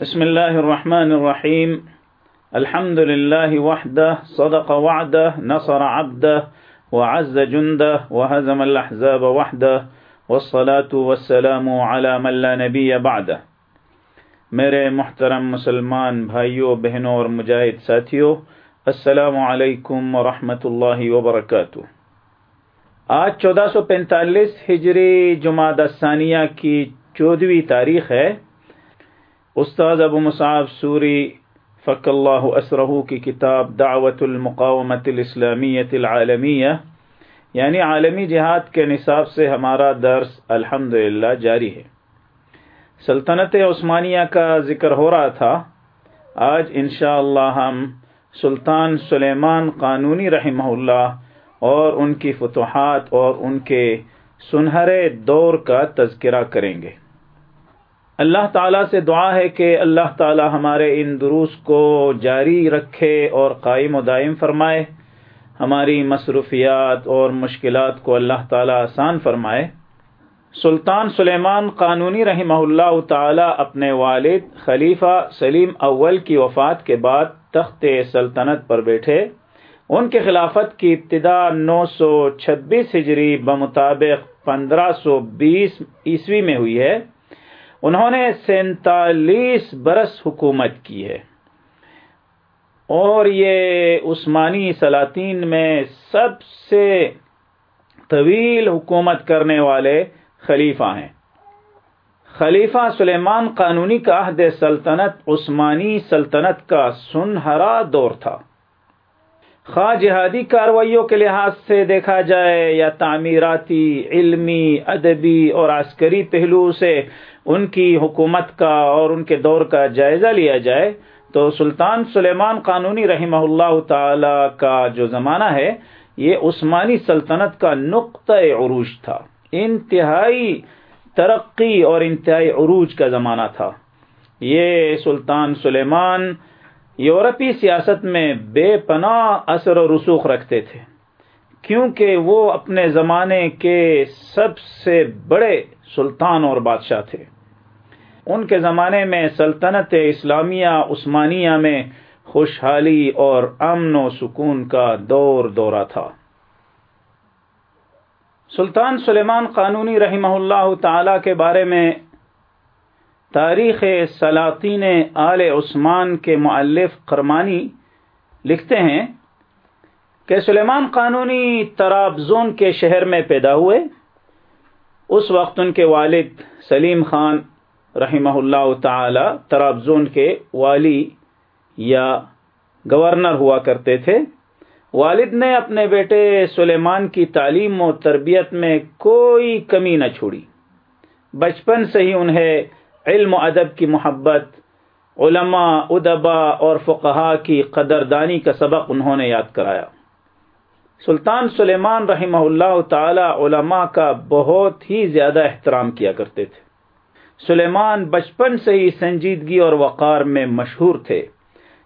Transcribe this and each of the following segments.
بسم الله الرحمن الرحيم الحمد لله وحده صدق وعده نصر عبده وعز جنده وهزم الأحزاب وحده والصلاة والسلام على من لا نبي بعده میرے محترم مسلمان بھائیوں بہنوں اور مجاہد ساتھیوں السلام علیکم ورحمۃ اللہ وبرکاتہ۔ آج چودہ سو پینتالیس ہجری جمعہ ثانیہ کی چودہویں تاریخ ہے۔ استاد ابو مصعب سوری فق اللہ اسرہ کی کتاب دعوت المقامت الاسلامیت العالمیہ یعنی عالمی جہاد کے نصاب سے ہمارا درس الحمد جاری ہے۔ سلطنت عثمانیہ کا ذکر ہو رہا تھا، آج انشاءاللہ اللہ ہم سلطان سلیمان قانونی رحمہ اللہ اور ان کی فتوحات اور ان کے سنہرے دور کا تذکرہ کریں گے۔ اللہ تعالیٰ سے دعا ہے کہ اللہ تعالیٰ ہمارے ان دروس کو جاری رکھے اور قائم و دائم فرمائے۔ ہماری مصروفیات اور مشکلات کو اللہ تعالیٰ آسان فرمائے۔ سلطان سلیمان قانونی رحمہ اللہ تعالی اپنے والد خلیفہ سلیم اول کی وفات کے بعد تخت سلطنت پر بیٹھے۔ ان کے خلافت کی ابتدا نو سو چھبیس ہجری بمطابق پندرہ سو بیس عیسوی میں ہوئی ہے۔ انہوں نے سینتالیس برس حکومت کی ہے۔ اور یہ عثمانی سلاطین میں سب سے طویل حکومت کرنے والے خلیفہ ہیں۔ خلیفہ سلیمان قانونی کا عہد سلطنت، عثمانی سلطنت کا سنہرا دور تھا۔ خواہ جہادی کاروائیوں کے لحاظ سے دیکھا جائے یا تعمیراتی، علمی، ادبی اور عسکری پہلو سے ان کی حکومت کا اور ان کے دور کا جائزہ لیا جائے، تو سلطان سلیمان قانونی رحمہ اللہ تعالی کا جو زمانہ ہے، یہ عثمانی سلطنت کا نقطۂ عروج تھا۔ انتہائی ترقی اور انتہائی عروج کا زمانہ تھا۔ یہ سلطان سلیمان یورپی سیاست میں بے پناہ اثر و رسوخ رکھتے تھے، کیونکہ وہ اپنے زمانے کے سب سے بڑے سلطان اور بادشاہ تھے۔ ان کے زمانے میں سلطنت اسلامیہ عثمانیہ میں خوشحالی اور امن و سکون کا دور دورہ تھا۔ سلطان سلیمان قانونی رحمہ اللہ تعالی کے بارے میں تاریخ سلاطین آل عثمان کے معلف کرمانی لکھتے ہیں کہ سلیمان قانونی تراب زون کے شہر میں پیدا ہوئے۔ اس وقت ان کے والد سلیم خان رحمہ اللہ تعالی ترابزون کے والی یا گورنر ہوا کرتے تھے۔ والد نے اپنے بیٹے سلیمان کی تعلیم و تربیت میں کوئی کمی نہ چھوڑی۔ بچپن سے ہی انہیں علم و ادب کی محبت، علماء ادبا اور فقہا کی قدردانی کا سبق انہوں نے یاد کرایا۔ سلطان سلیمان رحمہ اللہ تعالی علماء کا بہت ہی زیادہ احترام کیا کرتے تھے۔ سلیمان بچپن سے ہی سنجیدگی اور وقار میں مشہور تھے۔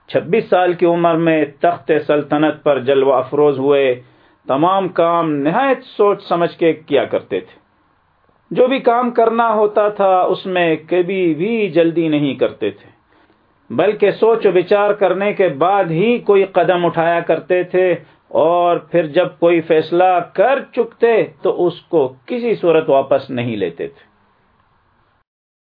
چھبیس سال کی عمر میں تخت سلطنت پر جلوہ افروز ہوئے۔ تمام کام نہایت سوچ سمجھ کے کیا کرتے تھے۔ جو بھی کام کرنا ہوتا تھا اس میں کبھی بھی جلدی نہیں کرتے تھے۔ بلکہ سوچ و بچار کرنے کے بعد ہی کوئی قدم اٹھایا کرتے تھے اور پھر جب کوئی فیصلہ کر چکتے تو اس کو کسی صورت واپس نہیں لیتے تھے۔